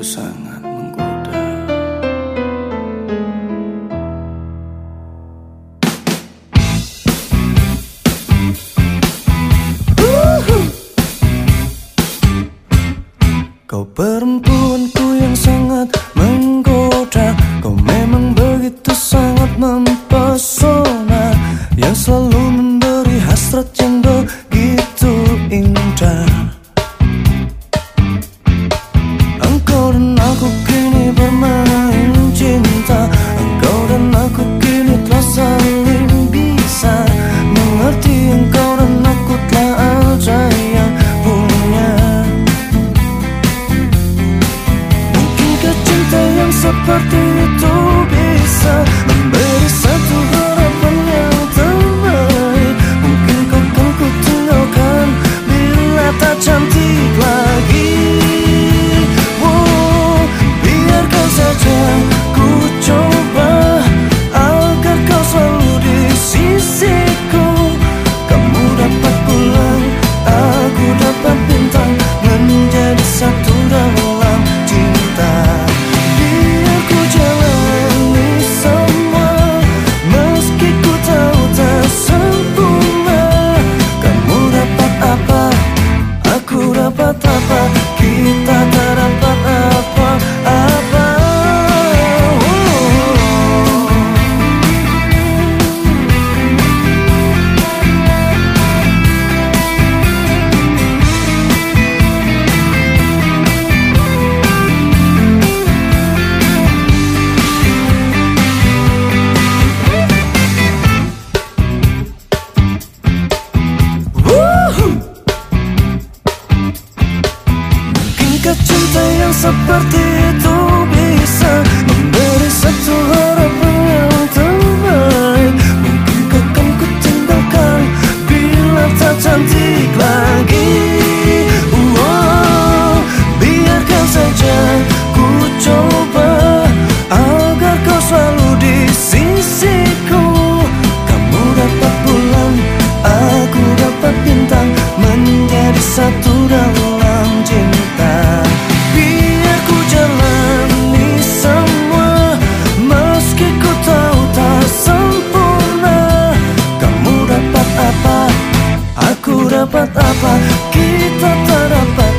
itu sangat menggoda. Kau perempuanku yang sangat menggoda. Seperti itu bisa memberi Jika cinta yang seperti itu bisa Memberi satu harapan yang terbaik. Mungkin akan ku tinggalkan Bila tak cantik lagi? Biarkan saja ku coba Agar kau selalu di sini. kita terdapat